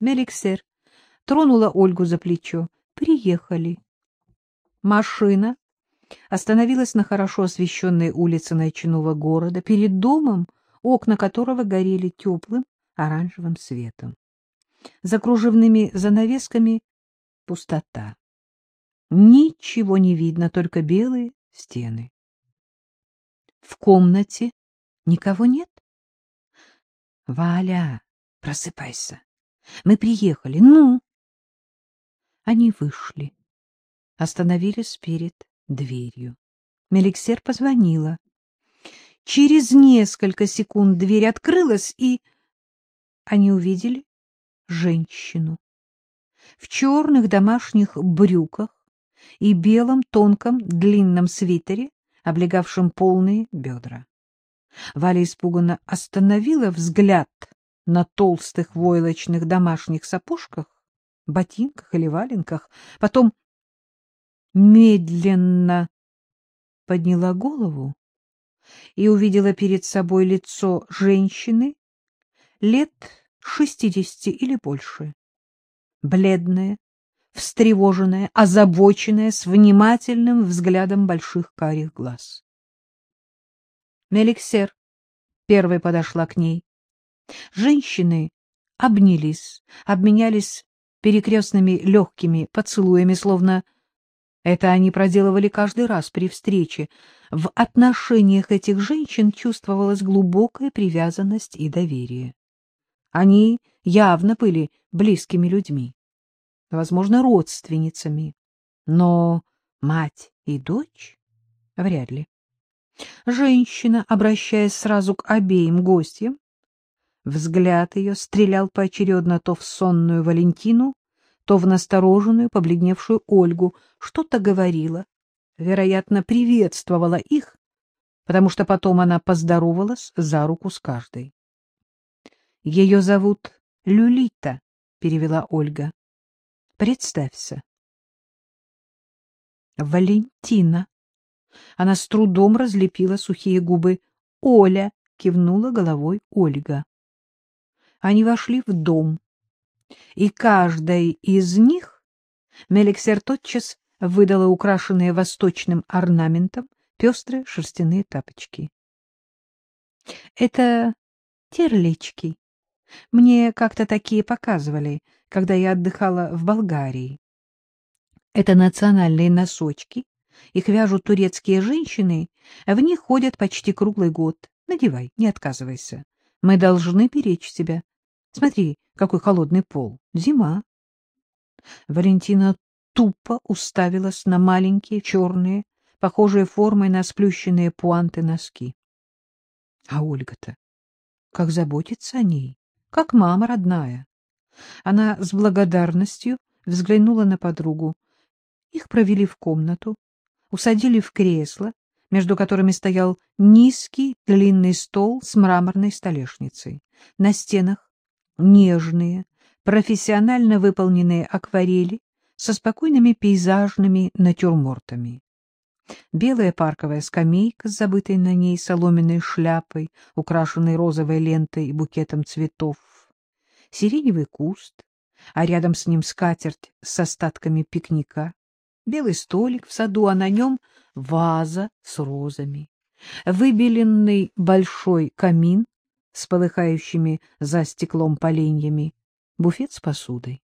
Меликсер тронула Ольгу за плечо. Приехали. Машина остановилась на хорошо освещенной улице ночного города, перед домом, окна которого горели теплым оранжевым светом. За кружевными занавесками пустота. Ничего не видно, только белые стены. В комнате никого нет? Валя, просыпайся. Мы приехали. Ну? Они вышли. Остановились перед дверью. Меликсер позвонила. Через несколько секунд дверь открылась, и они увидели женщину в черных домашних брюках и белом тонком длинном свитере, облегавшем полные бедра. Валя испуганно остановила взгляд на толстых войлочных домашних сапожках, ботинках или валенках, потом медленно подняла голову и увидела перед собой лицо женщины лет шестидесяти или больше, бледное, встревоженная, озабоченная, с внимательным взглядом больших карих глаз. Меликсер первой подошла к ней. Женщины обнялись, обменялись перекрестными легкими поцелуями, словно это они проделывали каждый раз при встрече. В отношениях этих женщин чувствовалась глубокая привязанность и доверие. Они явно были близкими людьми возможно, родственницами. Но мать и дочь? Вряд ли. Женщина, обращаясь сразу к обеим гостям, взгляд ее стрелял поочередно то в сонную Валентину, то в настороженную, побледневшую Ольгу, что-то говорила, вероятно, приветствовала их, потому что потом она поздоровалась за руку с каждой. — Ее зовут Люлита, — перевела Ольга. Представься. Валентина. Она с трудом разлепила сухие губы. Оля кивнула головой Ольга. Они вошли в дом, и каждой из них Меликсер тотчас выдала украшенные восточным орнаментом пестрые шерстяные тапочки. — Это терлечки. Мне как-то такие показывали, когда я отдыхала в Болгарии. Это национальные носочки. Их вяжут турецкие женщины, в них ходят почти круглый год. Надевай, не отказывайся. Мы должны беречь себя. Смотри, какой холодный пол. Зима. Валентина тупо уставилась на маленькие, черные, похожие формой на сплющенные пуанты носки. А Ольга-то как заботится о ней, как мама родная. Она с благодарностью взглянула на подругу. Их провели в комнату, усадили в кресло, между которыми стоял низкий длинный стол с мраморной столешницей. На стенах нежные, профессионально выполненные акварели со спокойными пейзажными натюрмортами. Белая парковая скамейка с забытой на ней соломенной шляпой, украшенной розовой лентой и букетом цветов, сиреневый куст, а рядом с ним скатерть с остатками пикника, белый столик в саду, а на нем ваза с розами, выбеленный большой камин с полыхающими за стеклом поленьями, буфет с посудой.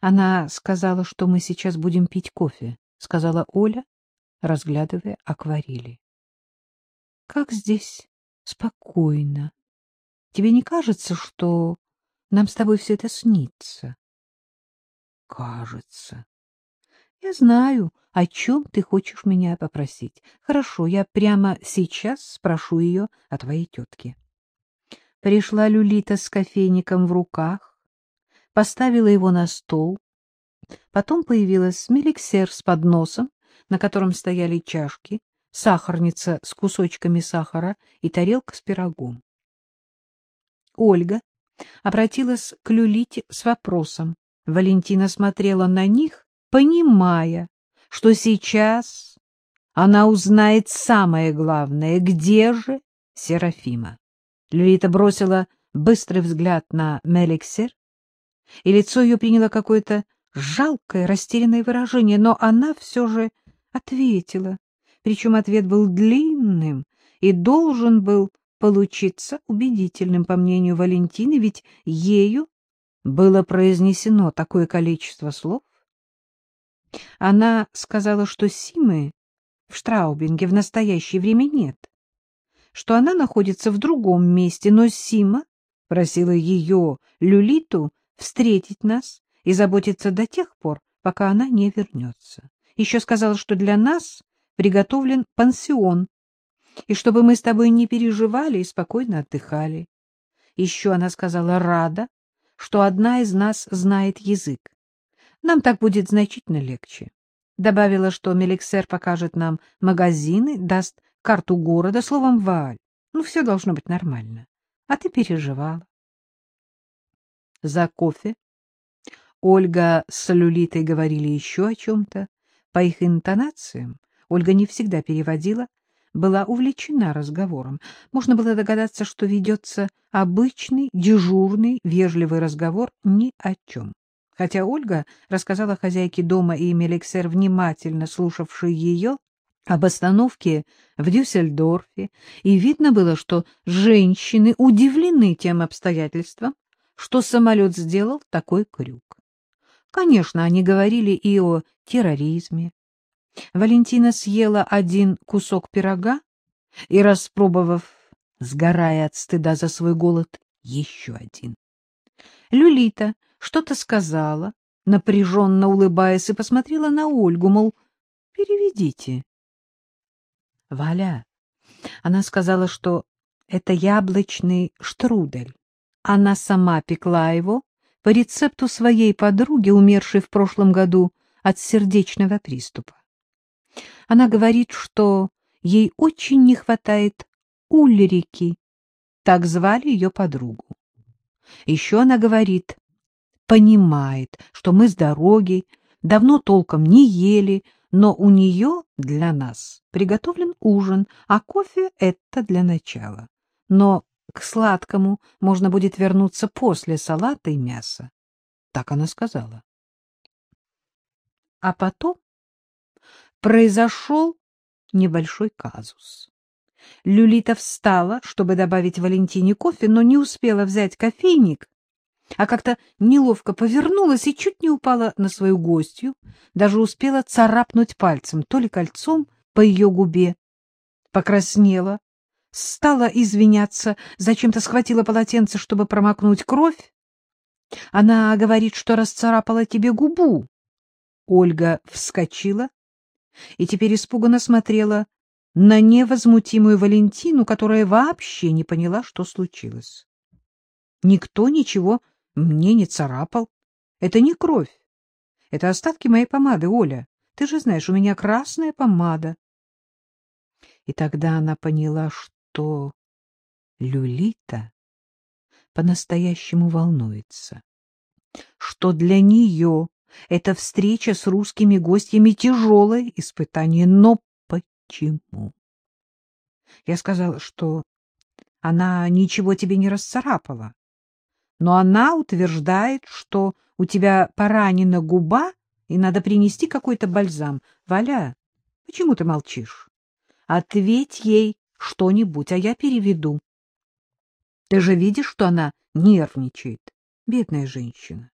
Она сказала, что мы сейчас будем пить кофе, — сказала Оля, разглядывая акварели. — Как здесь спокойно. Тебе не кажется, что нам с тобой все это снится. Кажется. Я знаю, о чем ты хочешь меня попросить. Хорошо, я прямо сейчас спрошу ее о твоей тетке. Пришла Люлита с кофейником в руках, поставила его на стол. Потом появилась Меликсер с подносом, на котором стояли чашки, сахарница с кусочками сахара и тарелка с пирогом. Ольга обратилась к Люлите с вопросом. Валентина смотрела на них, понимая, что сейчас она узнает самое главное, где же Серафима. Люлита бросила быстрый взгляд на Меликсер, и лицо ее приняло какое-то жалкое, растерянное выражение, но она все же ответила, причем ответ был длинным и должен был получиться убедительным, по мнению Валентины, ведь ею было произнесено такое количество слов. Она сказала, что Симы в Штраубинге в настоящее время нет, что она находится в другом месте, но Сима просила ее, Люлиту, встретить нас и заботиться до тех пор, пока она не вернется. Еще сказала, что для нас приготовлен пансион, и чтобы мы с тобой не переживали и спокойно отдыхали. Еще она сказала рада, что одна из нас знает язык. Нам так будет значительно легче. Добавила, что Меликсер покажет нам магазины, даст карту города, словом, Вааль. Ну, все должно быть нормально. А ты переживала. За кофе Ольга с Люлитой говорили еще о чем-то. По их интонациям Ольга не всегда переводила, была увлечена разговором. Можно было догадаться, что ведется обычный, дежурный, вежливый разговор ни о чем. Хотя Ольга рассказала хозяйке дома и Меликсер, внимательно слушавшей ее, об остановке в Дюссельдорфе, и видно было, что женщины удивлены тем обстоятельством, что самолет сделал такой крюк. Конечно, они говорили и о терроризме, Валентина съела один кусок пирога и, распробовав, сгорая от стыда за свой голод, еще один. Люлита что-то сказала, напряженно улыбаясь, и посмотрела на Ольгу, мол, переведите. Валя, она сказала, что это яблочный штрудель. Она сама пекла его по рецепту своей подруги, умершей в прошлом году от сердечного приступа. Она говорит, что ей очень не хватает Ульрики, так звали ее подругу. Еще она говорит, понимает, что мы с дороги давно толком не ели, но у нее для нас приготовлен ужин, а кофе — это для начала. Но к сладкому можно будет вернуться после салата и мяса. Так она сказала. А потом произошел небольшой казус. Люлита встала, чтобы добавить Валентине кофе, но не успела взять кофейник, а как-то неловко повернулась и чуть не упала на свою гостью, даже успела царапнуть пальцем, то ли кольцом по ее губе. Покраснела, стала извиняться, зачем-то схватила полотенце, чтобы промокнуть кровь. Она говорит, что расцарапала тебе губу. Ольга вскочила, и теперь испуганно смотрела на невозмутимую Валентину, которая вообще не поняла, что случилось. Никто ничего мне не царапал. Это не кровь. Это остатки моей помады, Оля. Ты же знаешь, у меня красная помада. И тогда она поняла, что Люлита по-настоящему волнуется, что для нее эта встреча с русскими гостями — тяжелое испытание. Но почему? Я сказала, что она ничего тебе не расцарапала. Но она утверждает, что у тебя поранена губа, и надо принести какой-то бальзам. Валя, почему ты молчишь? Ответь ей что-нибудь, а я переведу. Ты же видишь, что она нервничает, бедная женщина.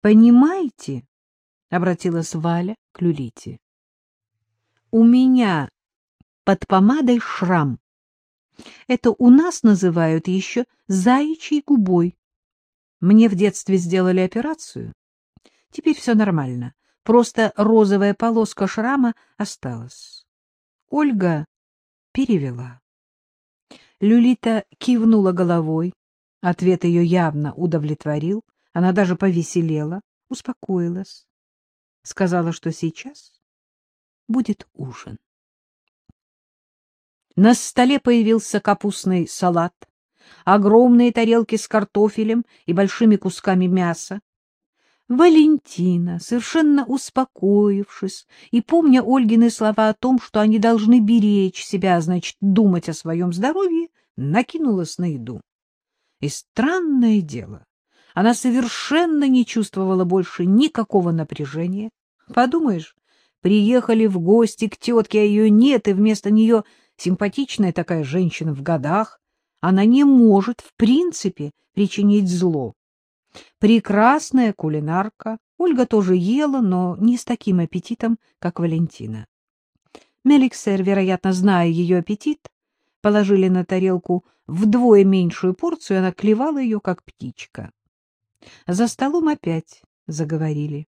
Понимаете, — обратилась Валя к Люлите, — у меня под помадой шрам. Это у нас называют еще заячьей губой. Мне в детстве сделали операцию. Теперь все нормально. Просто розовая полоска шрама осталась. Ольга перевела. Люлита кивнула головой. Ответ ее явно удовлетворил. Она даже повеселела, успокоилась. Сказала, что сейчас будет ужин. На столе появился капустный салат, огромные тарелки с картофелем и большими кусками мяса. Валентина, совершенно успокоившись и помня Ольгины слова о том, что они должны беречь себя, а значит, думать о своем здоровье, накинулась на еду. И странное дело, Она совершенно не чувствовала больше никакого напряжения. Подумаешь, приехали в гости к тетке, а ее нет, и вместо нее симпатичная такая женщина в годах. Она не может, в принципе, причинить зло. Прекрасная кулинарка. Ольга тоже ела, но не с таким аппетитом, как Валентина. Меликсер, вероятно, зная ее аппетит, положили на тарелку вдвое меньшую порцию, и она клевала ее, как птичка. За столом опять заговорили.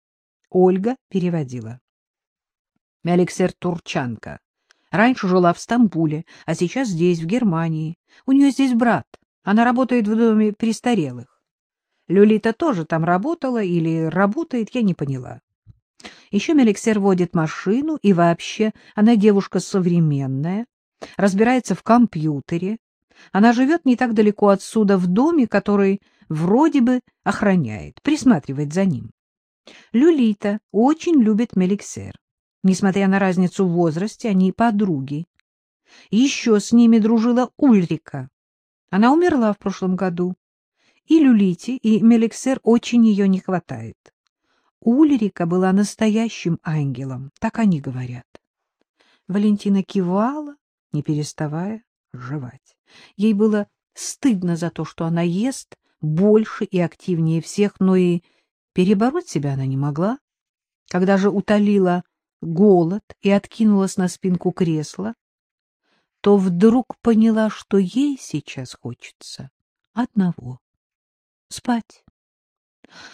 Ольга переводила. Меликсер турчанка. Раньше жила в Стамбуле, а сейчас здесь, в Германии. У нее здесь брат. Она работает в доме престарелых. Люлита тоже там работала или работает, я не поняла. Еще Меликсер водит машину, и вообще она девушка современная, разбирается в компьютере. Она живет не так далеко отсюда, в доме, который вроде бы охраняет, присматривает за ним. Люлита очень любит Меликсер. Несмотря на разницу в возрасте, они подруги. Еще с ними дружила Ульрика. Она умерла в прошлом году. И Люлите, и Меликсер очень ее не хватает. Ульрика была настоящим ангелом, так они говорят. Валентина кивала, не переставая жевать. Ей было стыдно за то, что она ест больше и активнее всех, но и перебороть себя она не могла. Когда же утолила голод и откинулась на спинку кресла, то вдруг поняла, что ей сейчас хочется одного — спать.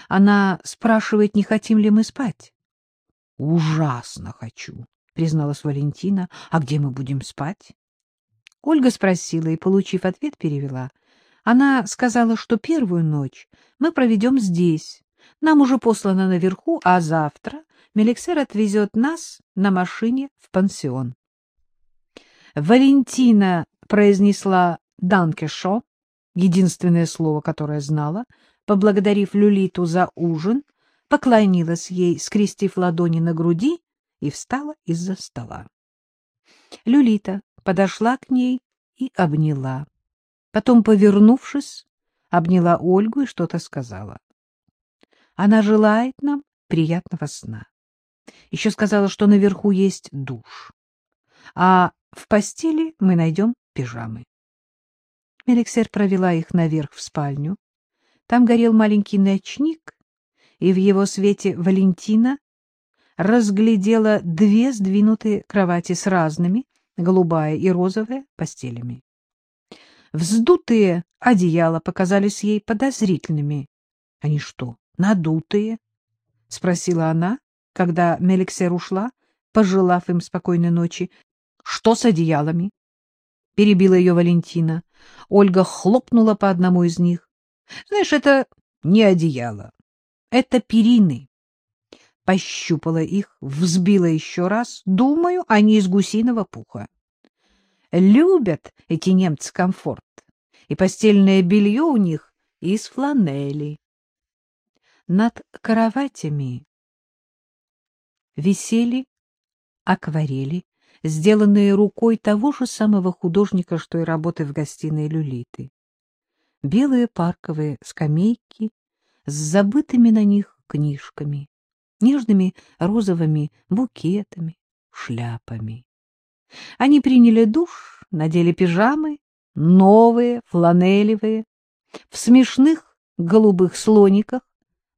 Она спрашивает, не хотим ли мы спать. — Ужасно хочу, — призналась Валентина. — А где мы будем спать? Ольга спросила и, получив ответ, перевела. Она сказала, что первую ночь мы проведем здесь. Нам уже послано наверху, а завтра Меликсер отвезет нас на машине в пансион. Валентина произнесла «данкешо», единственное слово, которое знала, поблагодарив Люлиту за ужин, поклонилась ей, скрестив ладони на груди, и встала из-за стола. Люлита подошла к ней и обняла. Потом, повернувшись, обняла Ольгу и что-то сказала. Она желает нам приятного сна. Еще сказала, что наверху есть душ, а в постели мы найдем пижамы. Меликсер провела их наверх в спальню, там горел маленький ночник, и в его свете Валентина разглядела две сдвинутые кровати с разными, голубая и розовая, постелями. Вздутые одеяла показались ей подозрительными. — Они что, надутые? — спросила она, когда Меликсер ушла, пожелав им спокойной ночи. — Что с одеялами? — перебила ее Валентина. Ольга хлопнула по одному из них. Знаешь, это не одеяло, это перины. Пощупала их, взбила еще раз. Думаю, они из гусиного пуха. Любят эти немцы комфорт, и постельное белье у них из фланели. Над кроватями висели акварели, сделанные рукой того же самого художника, что и работы в гостиной Люлиты белые парковые скамейки с забытыми на них книжками, нежными розовыми букетами, шляпами. Они приняли душ, надели пижамы, новые, фланелевые, в смешных голубых слониках.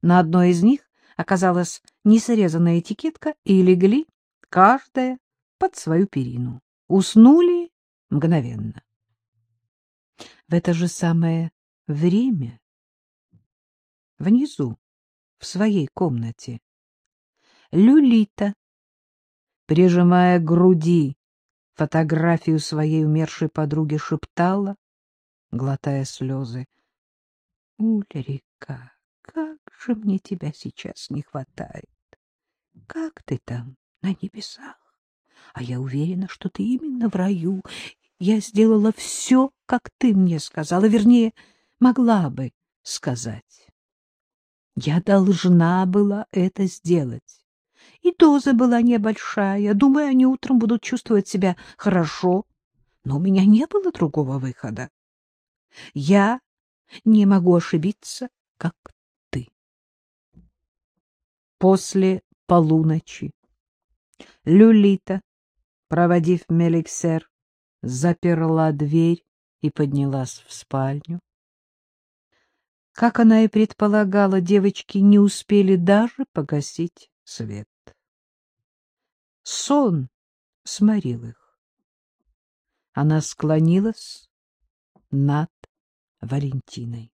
На одной из них оказалась несрезанная этикетка и легли, каждая под свою перину. Уснули мгновенно. В это же самое время внизу, в своей комнате, Люлита, прижимая к груди фотографию своей умершей подруги, шептала, глотая слезы, — Ульрика, как же мне тебя сейчас не хватает! Как ты там, на небесах? А я уверена, что ты именно в раю, я сделала все, как ты мне сказала, вернее, могла бы сказать. Я должна была это сделать. И доза была небольшая. Думаю, они утром будут чувствовать себя хорошо. Но у меня не было другого выхода. Я не могу ошибиться, как после полуночи. Люлита, проводив Меликсер, заперла дверь и поднялась в спальню. Как она и предполагала, девочки не успели даже погасить свет. Сон сморил их. Она склонилась над Валентиной.